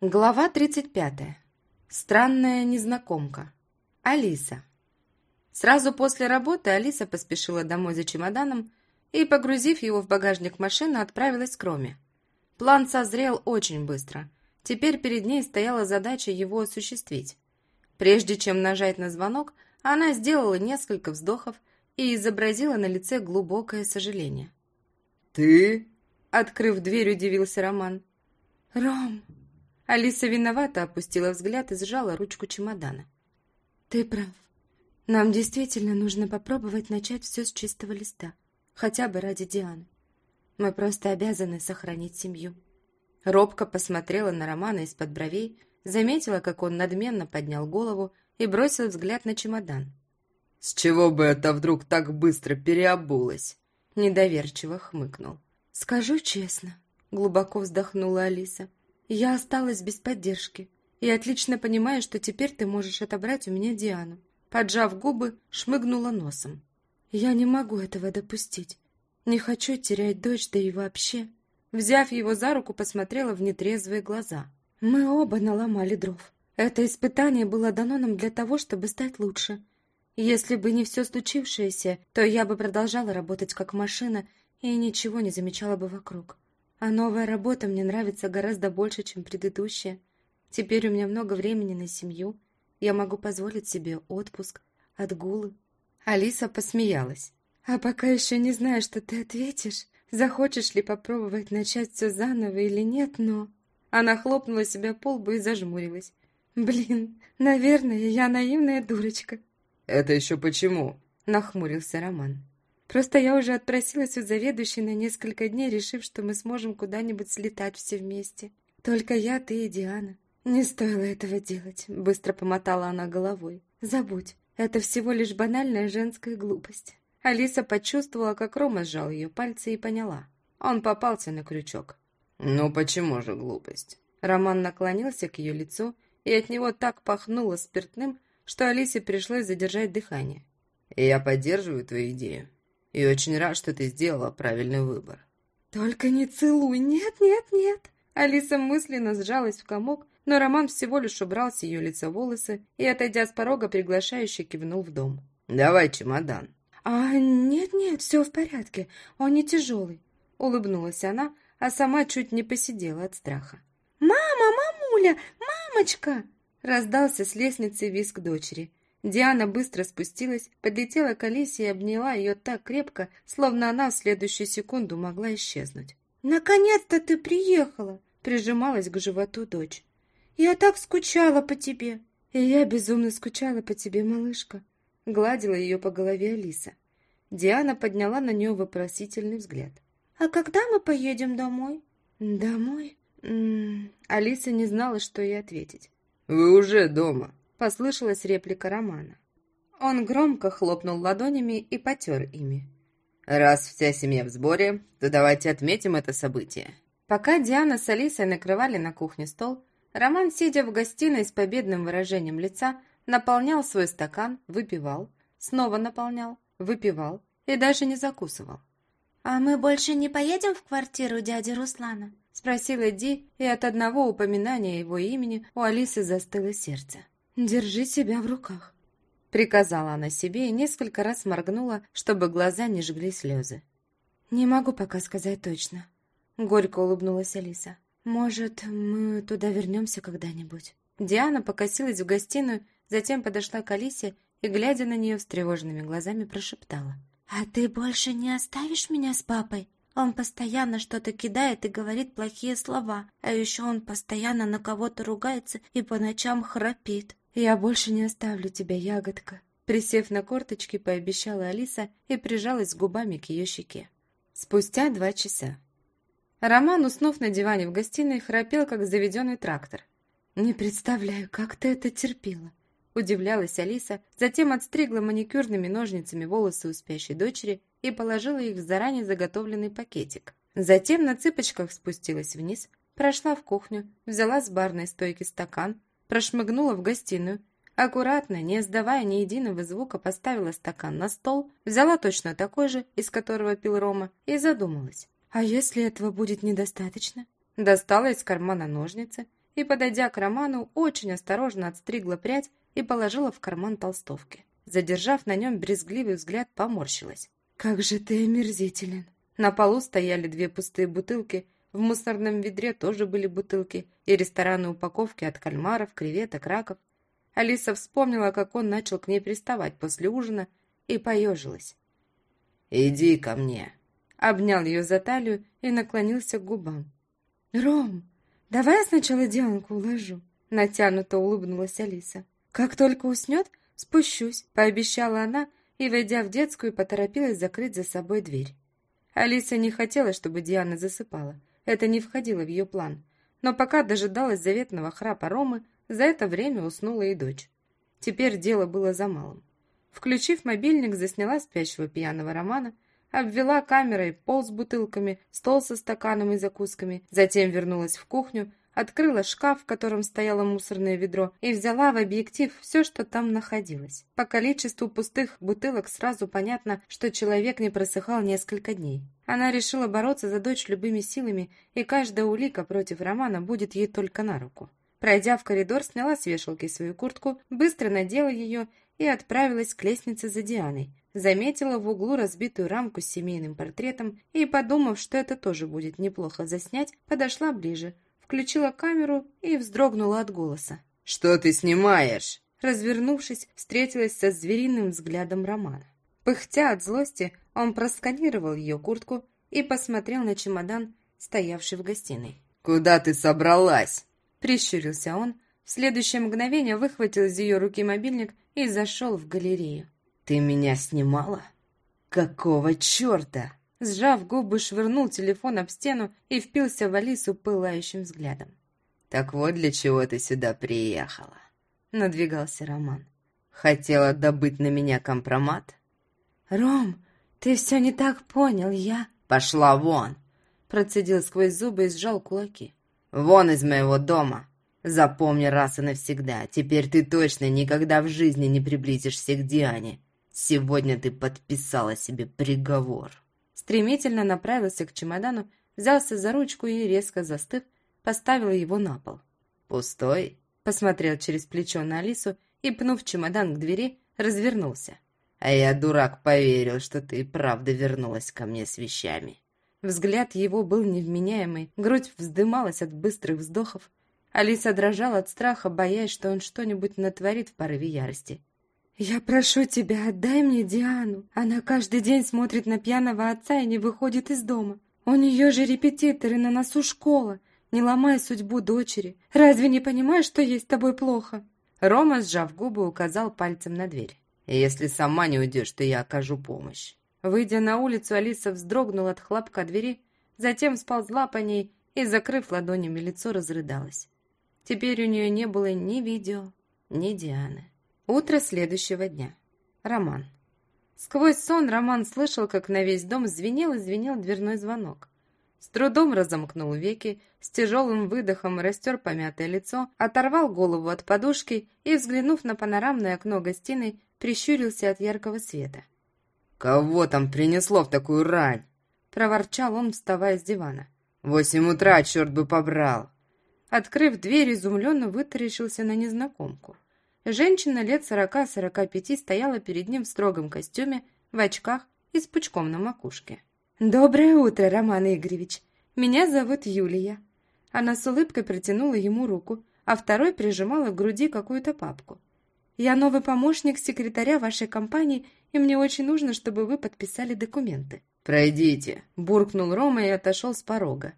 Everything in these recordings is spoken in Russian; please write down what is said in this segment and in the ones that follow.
Глава 35. Странная незнакомка. Алиса. Сразу после работы Алиса поспешила домой за чемоданом и, погрузив его в багажник машины, отправилась к Роме. План созрел очень быстро. Теперь перед ней стояла задача его осуществить. Прежде чем нажать на звонок, она сделала несколько вздохов и изобразила на лице глубокое сожаление. «Ты?» Открыв дверь, удивился Роман. «Ром!» Алиса виновато опустила взгляд и сжала ручку чемодана. «Ты прав. Нам действительно нужно попробовать начать все с чистого листа. Хотя бы ради Дианы. Мы просто обязаны сохранить семью». Робко посмотрела на Романа из-под бровей, заметила, как он надменно поднял голову и бросил взгляд на чемодан. «С чего бы это вдруг так быстро переобулась?» Недоверчиво хмыкнул. «Скажу честно», — глубоко вздохнула Алиса, я осталась без поддержки и отлично понимаю, что теперь ты можешь отобрать у меня Диану. Поджав губы, шмыгнула носом. Я не могу этого допустить. Не хочу терять дочь, да и вообще. Взяв его за руку, посмотрела в нетрезвые глаза. Мы оба наломали дров. Это испытание было дано нам для того, чтобы стать лучше. Если бы не все случившееся, то я бы продолжала работать как машина и ничего не замечала бы вокруг. А новая работа мне нравится гораздо больше, чем предыдущая. Теперь у меня много времени на семью. Я могу позволить себе отпуск, отгулы. Алиса посмеялась. А пока еще не знаю, что ты ответишь. Захочешь ли попробовать начать все заново или нет, но... Она хлопнула себя по лбу и зажмурилась. Блин, наверное, я наивная дурочка. Это еще почему? Нахмурился Роман. Просто я уже отпросилась у заведующей на несколько дней, решив, что мы сможем куда-нибудь слетать все вместе. Только я, ты и Диана. Не стоило этого делать, быстро помотала она головой. Забудь, это всего лишь банальная женская глупость. Алиса почувствовала, как Рома сжал ее пальцы и поняла. Он попался на крючок. «Ну почему же глупость?» Роман наклонился к ее лицу, и от него так пахнуло спиртным, что Алисе пришлось задержать дыхание. «Я поддерживаю твою идею и очень рад, что ты сделала правильный выбор». «Только не целуй! Нет, нет, нет!» Алиса мысленно сжалась в комок, но Роман всего лишь убрал с ее лица волосы и, отойдя с порога, приглашающе кивнул в дом. «Давай чемодан». «А, нет-нет, все в порядке, он не тяжелый», — улыбнулась она, а сама чуть не посидела от страха. «Мама, мамуля, мамочка!» — раздался с лестницы визг дочери. Диана быстро спустилась, подлетела к Алисе и обняла ее так крепко, словно она в следующую секунду могла исчезнуть. «Наконец-то ты приехала!» — прижималась к животу дочь. «Я так скучала по тебе!» «И я безумно скучала по тебе, малышка!» — гладила ее по голове Алиса. Диана подняла на нее вопросительный взгляд. «А когда мы поедем домой?» «Домой?» М -м -м. Алиса не знала, что ей ответить. «Вы уже дома!» Послышалась реплика Романа. Он громко хлопнул ладонями и потер ими. «Раз вся семья в сборе, то давайте отметим это событие». Пока Диана с Алисой накрывали на кухне стол, Роман, сидя в гостиной с победным выражением лица, наполнял свой стакан, выпивал, снова наполнял, выпивал и даже не закусывал. «А мы больше не поедем в квартиру дяди Руслана?» спросила Ди, и от одного упоминания его имени у Алисы застыло сердце. «Держи себя в руках», — приказала она себе и несколько раз моргнула, чтобы глаза не жгли слезы. «Не могу пока сказать точно», — горько улыбнулась Алиса. «Может, мы туда вернемся когда-нибудь?» Диана покосилась в гостиную, затем подошла к Алисе и, глядя на нее встревоженными глазами, прошептала. «А ты больше не оставишь меня с папой? Он постоянно что-то кидает и говорит плохие слова, а еще он постоянно на кого-то ругается и по ночам храпит. «Я больше не оставлю тебя, ягодка», присев на корточки, пообещала Алиса и прижалась губами к ее щеке. Спустя два часа. Роман, уснув на диване в гостиной, храпел, как заведенный трактор. «Не представляю, как ты это терпела», — удивлялась Алиса, затем отстригла маникюрными ножницами волосы у спящей дочери и положила их в заранее заготовленный пакетик. Затем на цыпочках спустилась вниз, прошла в кухню, взяла с барной стойки стакан, прошмыгнула в гостиную, аккуратно, не издавая ни единого звука, поставила стакан на стол, взяла точно такой же, из которого пил Рома, и задумалась. А если этого будет недостаточно? Достала из кармана ножницы и, подойдя к Роману, очень осторожно отстригла прядь и положила в карман толстовки. Задержав на нем брезгливый взгляд, поморщилась. «Как же ты омерзителен!» На полу стояли две пустые бутылки, в мусорном ведре тоже были бутылки и ресторанные упаковки от кальмаров, креветок, раков. Алиса вспомнила, как он начал к ней приставать после ужина, и поежилась. «Иди ко мне!» Обнял ее за талию и наклонился к губам. «Ром, давай я сначала Дианку уложу», натянуто улыбнулась Алиса. «Как только уснет, спущусь», пообещала она и, войдя в детскую, поторопилась закрыть за собой дверь. Алиса не хотела, чтобы Диана засыпала. Это не входило в ее план. Но пока дожидалась заветного храпа Ромы, за это время уснула и дочь. Теперь дело было за малым. Включив мобильник, засняла спящего пьяного Романа, обвела камерой пол с бутылками, стол со стаканом и закусками, затем вернулась в кухню, открыла шкаф, в котором стояло мусорное ведро, и взяла в объектив все, что там находилось. По количеству пустых бутылок сразу понятно, что человек не просыхал несколько дней. Она решила бороться за дочь любыми силами, и каждая улика против Романа будет ей только на руку. Пройдя в коридор, сняла с вешалки свою куртку, быстро надела ее и отправилась к лестнице за Дианой. Заметила в углу разбитую рамку с семейным портретом и, подумав, что это тоже будет неплохо заснять, подошла ближе, включила камеру и вздрогнула от голоса. «Что ты снимаешь?» Развернувшись, встретилась со звериным взглядом Романа. Пыхтя от злости, он просканировал ее куртку и посмотрел на чемодан, стоявший в гостиной. «Куда ты собралась?» Прищурился он, в следующее мгновение выхватил из ее руки мобильник и зашел в галерею. «Ты меня снимала? Какого черта?» Сжав губы, швырнул телефон об стену и впился в Алису пылающим взглядом. «Так вот для чего ты сюда приехала», — надвигался Роман. «Хотела добыть на меня компромат?» «Ром, ты все не так понял, я...» «Пошла вон!» — процедил сквозь зубы и сжал кулаки. «Вон из моего дома! Запомни раз и навсегда, теперь ты точно никогда в жизни не приблизишься к Диане. Сегодня ты подписала себе приговор» стремительно направился к чемодану, взялся за ручку и, резко застыв, поставил его на пол. «Пустой?» Посмотрел через плечо на Алису и, пнув чемодан к двери, развернулся. «А я, дурак, поверил, что ты правда вернулась ко мне с вещами». Взгляд его был невменяемый, грудь вздымалась от быстрых вздохов. Алиса дрожала от страха, боясь, что он что-нибудь натворит в порыве ярости. «Я прошу тебя, отдай мне Диану. Она каждый день смотрит на пьяного отца и не выходит из дома. У нее же репетиторы, на носу школа. Не ломай судьбу дочери. Разве не понимаешь, что ей с тобой плохо?» Рома, сжав губы, указал пальцем на дверь. «Если сама не уйдешь, то я окажу помощь». Выйдя на улицу, Алиса вздрогнула от хлопка двери, затем сползла по ней и, закрыв ладонями лицо, разрыдалась. Теперь у нее не было ни видео, ни Дианы. Утро следующего дня. Роман. Сквозь сон Роман слышал, как на весь дом звенел и звенел дверной звонок. С трудом разомкнул веки, с тяжелым выдохом растер помятое лицо, оторвал голову от подушки и, взглянув на панорамное окно гостиной, прищурился от яркого света. «Кого там принесло в такую рань?» — проворчал он, вставая с дивана. «Восемь утра, черт бы побрал!» Открыв дверь, изумленно вытаращился на незнакомку. Женщина лет сорока-сорока пяти стояла перед ним в строгом костюме, в очках и с пучком на макушке. «Доброе утро, Роман Игоревич. Меня зовут Юлия». Она с улыбкой протянула ему руку, а второй прижимала к груди какую-то папку. «Я новый помощник секретаря вашей компании, и мне очень нужно, чтобы вы подписали документы». «Пройдите», — буркнул Рома и отошел с порога.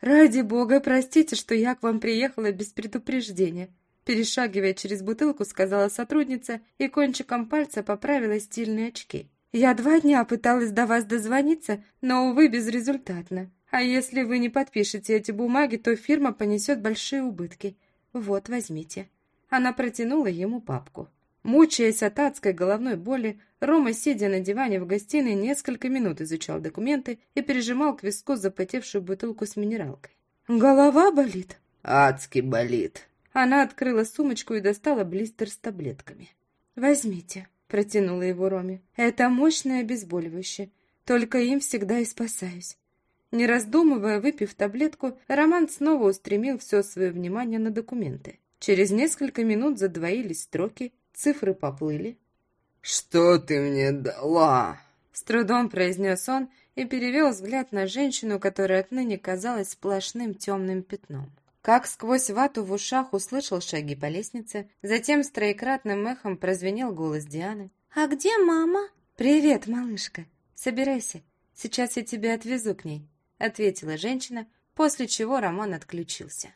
«Ради бога, простите, что я к вам приехала без предупреждения», Перешагивая через бутылку, сказала сотрудница и кончиком пальца поправила стильные очки. «Я два дня пыталась до вас дозвониться, но, увы, безрезультатно. А если вы не подпишете эти бумаги, то фирма понесет большие убытки. Вот, возьмите». Она протянула ему папку. Мучаясь от адской головной боли, Рома, сидя на диване в гостиной, несколько минут изучал документы и пережимал к виску запотевшую бутылку с минералкой. «Голова болит?» «Адски болит», она открыла сумочку и достала блистер с таблетками. «Возьмите», — протянула его Роме. «Это мощное обезболивающее. Только им всегда и спасаюсь». Не раздумывая, выпив таблетку, Роман снова устремил все свое внимание на документы. Через несколько минут задвоились строки, цифры поплыли. «Что ты мне дала?» С трудом произнес он и перевел взгляд на женщину, которая отныне казалась сплошным темным пятном. Как сквозь вату в ушах услышал шаги по лестнице, затем с троекратным эхом прозвенел голос Дианы. «А где мама?» «Привет, малышка. Собирайся. Сейчас я тебя отвезу к ней», — ответила женщина, после чего Роман отключился.